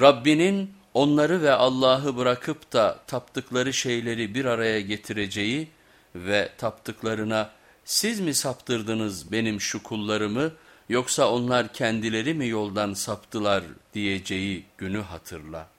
Rabbinin onları ve Allah'ı bırakıp da taptıkları şeyleri bir araya getireceği ve taptıklarına siz mi saptırdınız benim şu kullarımı yoksa onlar kendileri mi yoldan saptılar diyeceği günü hatırla.''